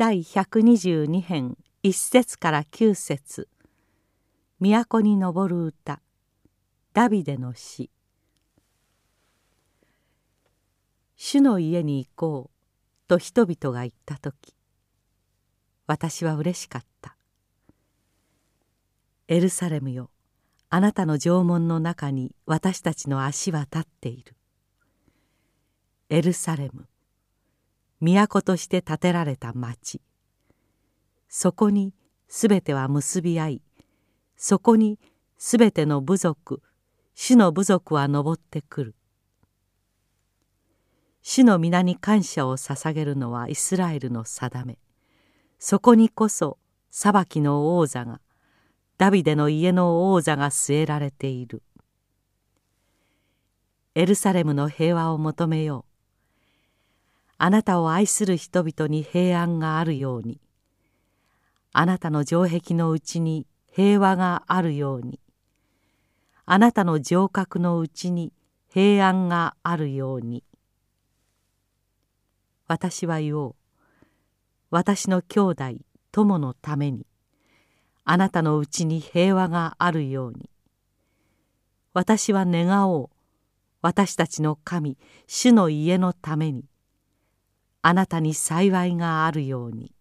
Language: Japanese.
第122編1節から9節。都に昇る歌。ダビデの詩。主の家に行こうと人々が言った時私は嬉しかった。エルサレムよあなたの城門の中に私たちの足は立っている。エルサレム都として建てられた町。そこにすべては結び合いそこにすべての部族主の部族は登ってくる。主の皆に感謝を捧げるのはイスラエルの定め。そこにこそ裁きの王座がダビデの家の王座が据えられている。エルサレムの平和を求めよう。あなたを愛する人々に平安があるように。あなたの城壁のうちに平和があるように。あなたの城郭のうちに平安があるように。私は言おう私の兄弟友のためにあなたのうちに平和があるように。私は願おう私たちの神主の家のために。あなたに幸いがあるように。